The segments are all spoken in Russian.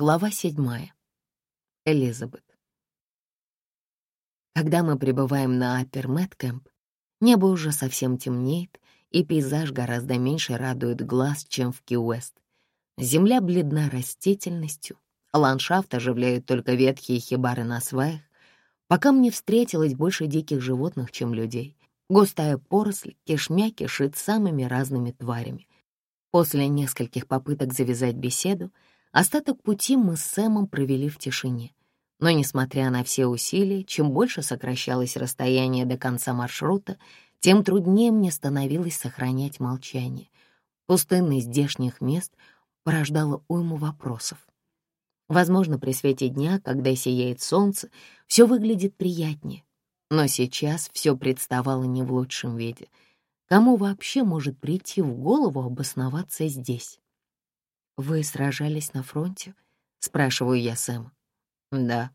Глава седьмая. Элизабет. Когда мы прибываем на Аппер Мэткэмп, небо уже совсем темнеет, и пейзаж гораздо меньше радует глаз, чем в Ки-Уэст. Земля бледна растительностью, ландшафт оживляют только ветхие хибары на сваях. Пока мне встретилось больше диких животных, чем людей. Густая поросль кишмя кишит самыми разными тварями. После нескольких попыток завязать беседу, Остаток пути мы с Сэмом провели в тишине. Но, несмотря на все усилия, чем больше сокращалось расстояние до конца маршрута, тем труднее мне становилось сохранять молчание. Пустынность здешних мест порождала уйму вопросов. Возможно, при свете дня, когда сияет солнце, все выглядит приятнее. Но сейчас все представало не в лучшем виде. Кому вообще может прийти в голову обосноваться здесь? «Вы сражались на фронте?» — спрашиваю я Сэма. «Да».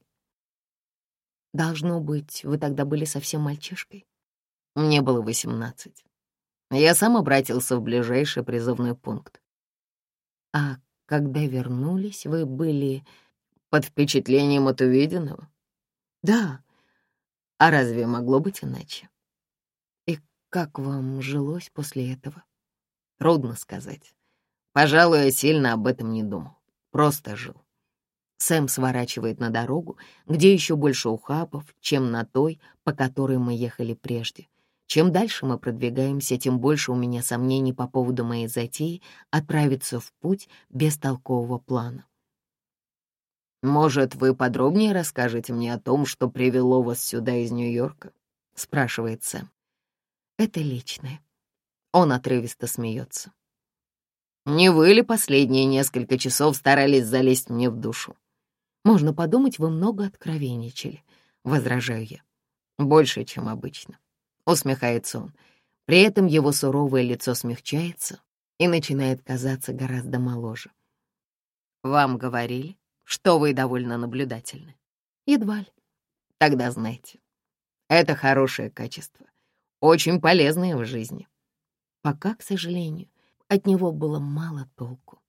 «Должно быть, вы тогда были совсем мальчишкой?» Мне было восемнадцать. Я сам обратился в ближайший призывной пункт. «А когда вернулись, вы были...» «Под впечатлением от увиденного?» «Да. А разве могло быть иначе?» «И как вам жилось после этого?» «Трудно сказать. Пожалуй, я сильно об этом не думал. Просто жил. Сэм сворачивает на дорогу, где еще больше ухабов, чем на той, по которой мы ехали прежде. Чем дальше мы продвигаемся, тем больше у меня сомнений по поводу моей затеи отправиться в путь без толкового плана. «Может, вы подробнее расскажете мне о том, что привело вас сюда из Нью-Йорка?» — спрашивает Сэм. «Это личное». Он отрывисто смеется. Не вы ли последние несколько часов старались залезть мне в душу? Можно подумать, вы много откровенничали, — возражаю я. Больше, чем обычно. Усмехается он. При этом его суровое лицо смягчается и начинает казаться гораздо моложе. Вам говорили, что вы довольно наблюдательны? Едва ли. Тогда знайте, это хорошее качество, очень полезное в жизни. Пока, к сожалению, от него было мало толку.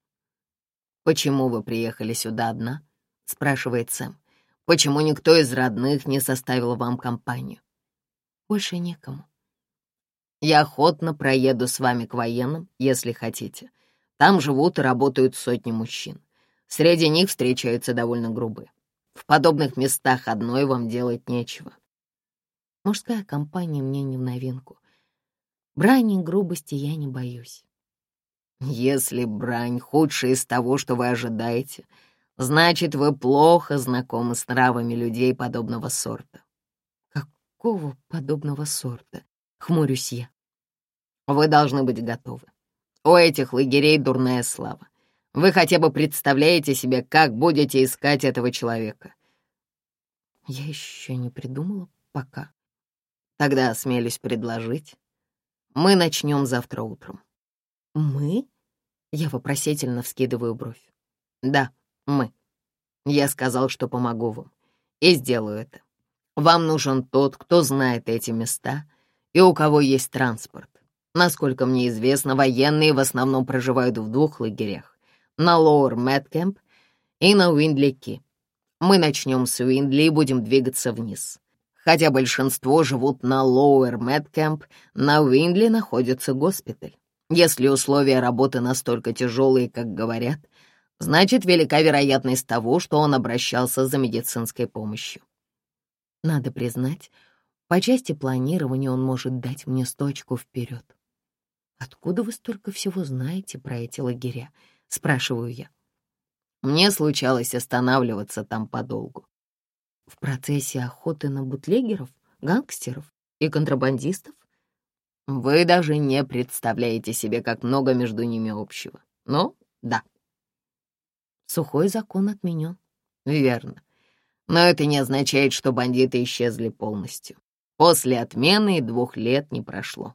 «Почему вы приехали сюда одна?» — спрашивает Сэм. «Почему никто из родных не составил вам компанию?» «Больше некому». «Я охотно проеду с вами к военным, если хотите. Там живут и работают сотни мужчин. Среди них встречаются довольно грубые. В подобных местах одной вам делать нечего». Мужская компания мне не в новинку. Брани и грубости я не боюсь. Если брань худшая из того, что вы ожидаете, значит, вы плохо знакомы с нравами людей подобного сорта. Какого подобного сорта? Хмурюсь я. Вы должны быть готовы. У этих лагерей дурная слава. Вы хотя бы представляете себе, как будете искать этого человека? Я еще не придумала пока. Тогда осмелюсь предложить. Мы начнем завтра утром. «Мы?» Я вопросительно вскидываю бровь. «Да, мы. Я сказал, что помогу вам. И сделаю это. Вам нужен тот, кто знает эти места и у кого есть транспорт. Насколько мне известно, военные в основном проживают в двух лагерях — на Лоуэр Мэткэмп и на Уиндли-Ки. Мы начнем с Уиндли и будем двигаться вниз. Хотя большинство живут на Лоуэр Мэткэмп, на Уиндли находится госпиталь. Если условия работы настолько тяжелые, как говорят, значит, велика вероятность того, что он обращался за медицинской помощью. Надо признать, по части планирования он может дать мне сточку вперед. «Откуда вы столько всего знаете про эти лагеря?» — спрашиваю я. Мне случалось останавливаться там подолгу. В процессе охоты на бутлегеров, гангстеров и контрабандистов? Вы даже не представляете себе, как много между ними общего. Ну, да. Сухой закон отменен. Верно. Но это не означает, что бандиты исчезли полностью. После отмены и двух лет не прошло.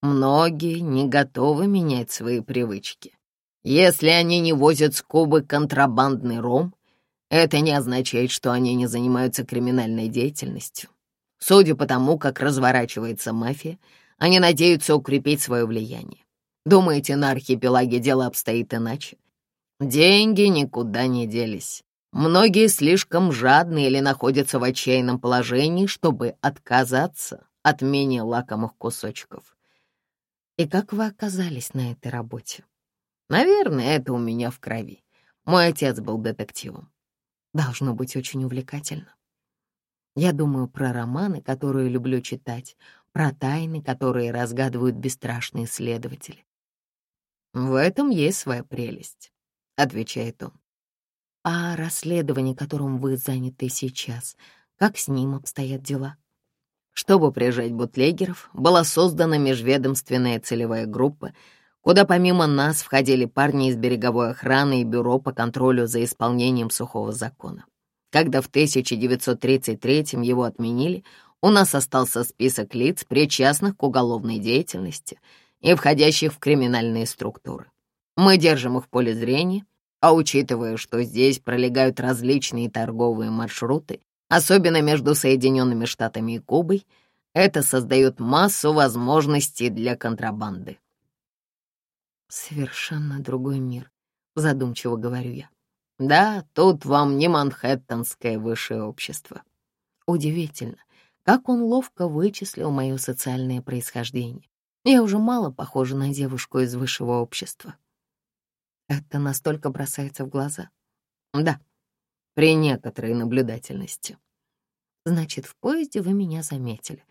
Многие не готовы менять свои привычки. Если они не возят с Кубы контрабандный ром, это не означает, что они не занимаются криминальной деятельностью. Судя по тому, как разворачивается мафия, они надеются укрепить свое влияние. Думаете, на архипелаге дело обстоит иначе? Деньги никуда не делись. Многие слишком жадны или находятся в отчаянном положении, чтобы отказаться от менее лакомых кусочков. И как вы оказались на этой работе? Наверное, это у меня в крови. Мой отец был детективом. Должно быть очень увлекательно. Я думаю про романы, которые люблю читать, про тайны, которые разгадывают бесстрашные следователи. «В этом есть своя прелесть», — отвечает он. «А расследование, которым вы заняты сейчас, как с ним обстоят дела?» Чтобы прижать бутлегеров, была создана межведомственная целевая группа, куда помимо нас входили парни из береговой охраны и бюро по контролю за исполнением сухого закона. Когда в 1933-м его отменили, у нас остался список лиц, причастных к уголовной деятельности и входящих в криминальные структуры. Мы держим их в поле зрения, а учитывая, что здесь пролегают различные торговые маршруты, особенно между Соединенными Штатами и Кубой, это создает массу возможностей для контрабанды. «Совершенно другой мир», — задумчиво говорю я. Да, тут вам не манхэттенское высшее общество. Удивительно, как он ловко вычислил мое социальное происхождение. Я уже мало похожа на девушку из высшего общества. Это настолько бросается в глаза. Да, при некоторой наблюдательности. Значит, в поезде вы меня заметили.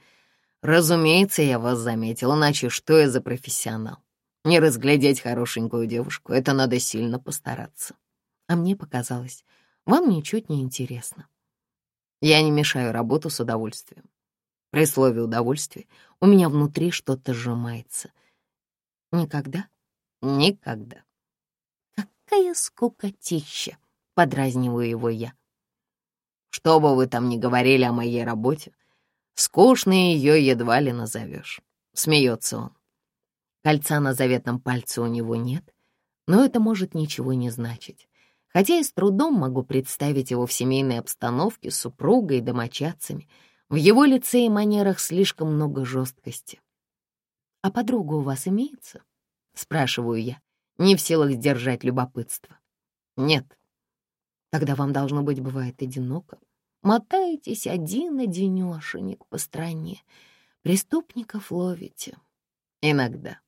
Разумеется, я вас заметил, иначе что я за профессионал? Не разглядеть хорошенькую девушку — это надо сильно постараться а мне показалось, вам ничуть не интересно. Я не мешаю работу с удовольствием. При слове «удовольствие» у меня внутри что-то сжимается. Никогда? Никогда. Какая скукотища, подразниваю его я. Что бы вы там ни говорили о моей работе, скучной ее едва ли назовешь. Смеется он. Кольца на заветном пальце у него нет, но это может ничего не значить хотя и с трудом могу представить его в семейной обстановке с супругой и домочадцами. В его лице и манерах слишком много жесткости. «А подруга у вас имеется?» — спрашиваю я, не в силах сдержать любопытство. «Нет». «Тогда вам, должно быть, бывает одиноко. Мотаетесь один-одинешенек по стране, преступников ловите». «Иногда».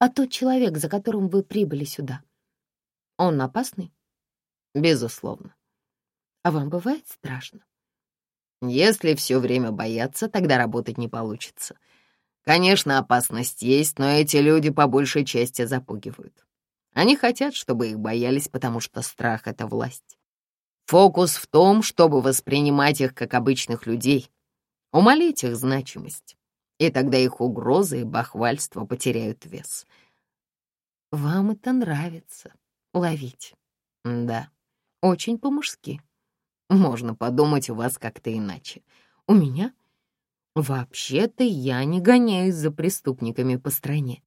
«А тот человек, за которым вы прибыли сюда, он опасный?» Безусловно. А вам бывает страшно? Если все время бояться, тогда работать не получится. Конечно, опасность есть, но эти люди по большей части запугивают. Они хотят, чтобы их боялись, потому что страх — это власть. Фокус в том, чтобы воспринимать их как обычных людей, умолить их значимость, и тогда их угрозы и бахвальство потеряют вес. Вам это нравится — ловить? Да. Очень по-мужски. Можно подумать, у вас как-то иначе. У меня? Вообще-то я не гоняюсь за преступниками по стране.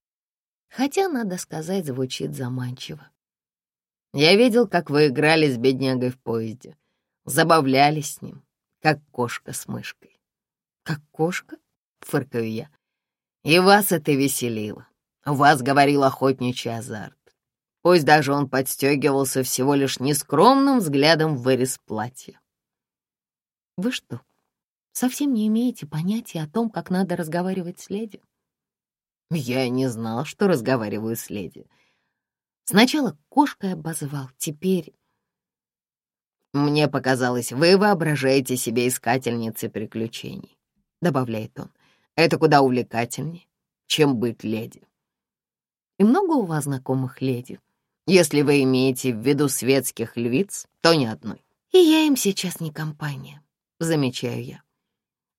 Хотя, надо сказать, звучит заманчиво. Я видел, как вы играли с беднягой в поезде. Забавлялись с ним, как кошка с мышкой. Как кошка? Фыркаю я. И вас это веселило. У вас говорил охотничий азарт. Пусть даже он подстегивался всего лишь нескромным взглядом в вырез платья. «Вы что, совсем не имеете понятия о том, как надо разговаривать с леди?» «Я не знал, что разговариваю с леди. Сначала кошкой обозвал, теперь...» «Мне показалось, вы воображаете себе искательницей приключений», — добавляет он. «Это куда увлекательнее, чем быть леди». «И много у вас знакомых леди?» Если вы имеете в виду светских львиц, то ни одной. И я им сейчас не компания, замечаю я.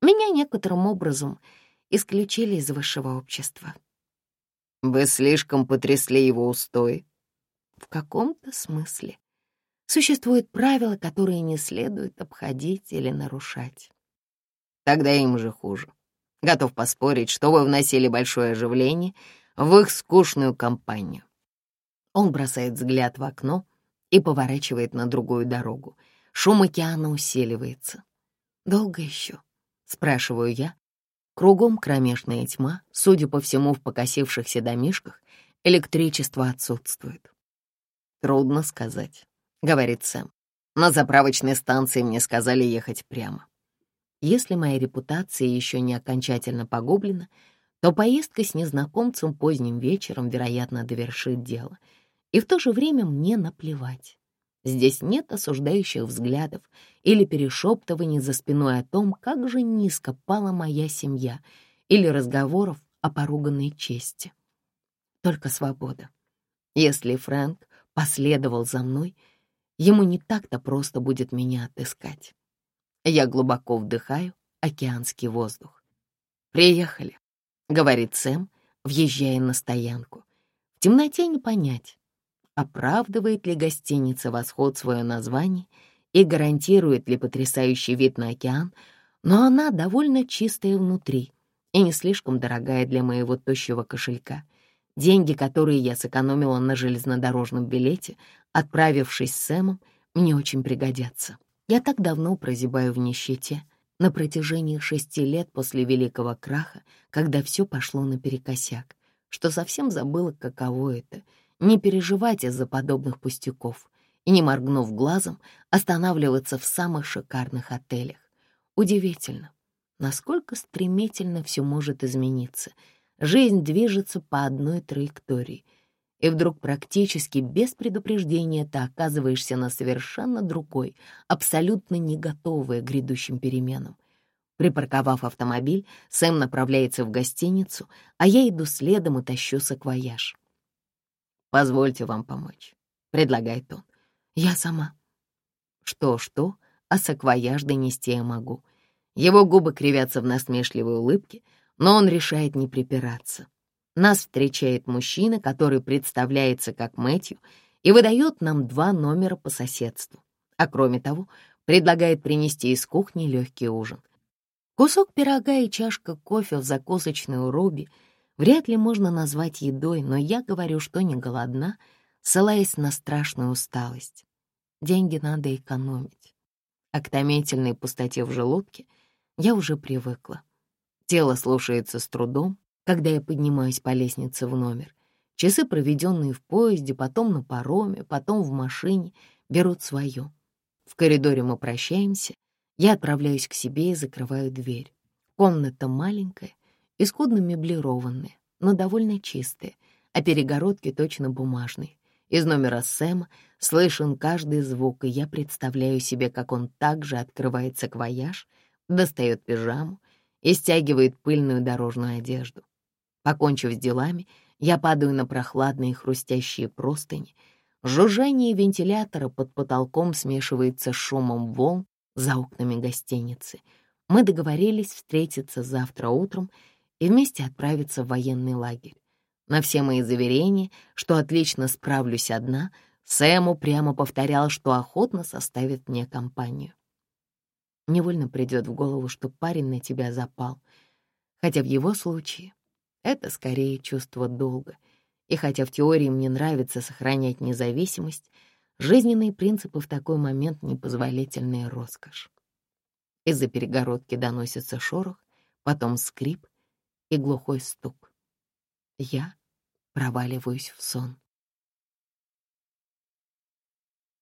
Меня некоторым образом исключили из высшего общества. Вы слишком потрясли его устои. В каком-то смысле. Существуют правила, которые не следует обходить или нарушать. Тогда им же хуже. Готов поспорить, что вы вносили большое оживление в их скучную компанию. Он бросает взгляд в окно и поворачивает на другую дорогу. Шум океана усиливается. «Долго еще?» — спрашиваю я. Кругом кромешная тьма, судя по всему, в покосившихся домишках электричество отсутствует. Трудно сказать, — говорит Сэм. На заправочной станции мне сказали ехать прямо. Если моя репутация еще не окончательно погублена, то поездка с незнакомцем поздним вечером, вероятно, довершит дело. И в то же время мне наплевать. Здесь нет осуждающих взглядов или перешептываний за спиной о том, как же низко пала моя семья, или разговоров о поруганной чести. Только свобода. Если Фрэнк последовал за мной, ему не так-то просто будет меня отыскать. Я глубоко вдыхаю океанский воздух. «Приехали», — говорит Сэм, въезжая на стоянку. В темноте не понять, оправдывает ли гостиница «Восход» свое название и гарантирует ли потрясающий вид на океан, но она довольно чистая внутри и не слишком дорогая для моего тощего кошелька. Деньги, которые я сэкономила на железнодорожном билете, отправившись с Сэмом, мне очень пригодятся. Я так давно прозябаю в нищете, на протяжении шести лет после великого краха, когда все пошло наперекосяк, что совсем забыла, каково это — не переживать из-за подобных пустяков и, не моргнув глазом, останавливаться в самых шикарных отелях. Удивительно, насколько стремительно все может измениться. Жизнь движется по одной траектории, и вдруг практически без предупреждения ты оказываешься на совершенно другой, абсолютно не готовой к грядущим переменам. Припарковав автомобиль, Сэм направляется в гостиницу, а я иду следом и тащу саквояж. «Позвольте вам помочь», — предлагает он. «Я сама». Что-что, а саквояж донести я могу. Его губы кривятся в насмешливой улыбке, но он решает не припираться. Нас встречает мужчина, который представляется как Мэтью и выдает нам два номера по соседству. А кроме того, предлагает принести из кухни легкий ужин. Кусок пирога и чашка кофе в закусочной у Руби — вряд ли можно назвать едой, но я говорю, что не голодна, ссылаясь на страшную усталость. Деньги надо экономить. А к томительной пустоте в желудке я уже привыкла. Тело слушается с трудом, когда я поднимаюсь по лестнице в номер. Часы, проведенные в поезде, потом на пароме, потом в машине, берут свое. В коридоре мы прощаемся, я отправляюсь к себе и закрываю дверь. Комната маленькая, и скудно меблированные, но довольно чистые, а перегородки точно бумажные. Из номера Сэма слышен каждый звук, и я представляю себе, как он также открывает саквояж, достает пижаму и стягивает пыльную дорожную одежду. Покончив с делами, я падаю на прохладные хрустящие простыни. Жужжание вентилятора под потолком смешивается с шумом волн за окнами гостиницы. Мы договорились встретиться завтра утром — и вместе отправиться в военный лагерь. На все мои заверения, что отлично справлюсь одна, Сэм прямо повторял, что охотно составит мне компанию. Невольно придет в голову, что парень на тебя запал, хотя в его случае это скорее чувство долга, и хотя в теории мне нравится сохранять независимость, жизненные принципы в такой момент — непозволительная роскошь. Из-за перегородки доносится шорох, потом скрип, и глухой стук. Я проваливаюсь в сон.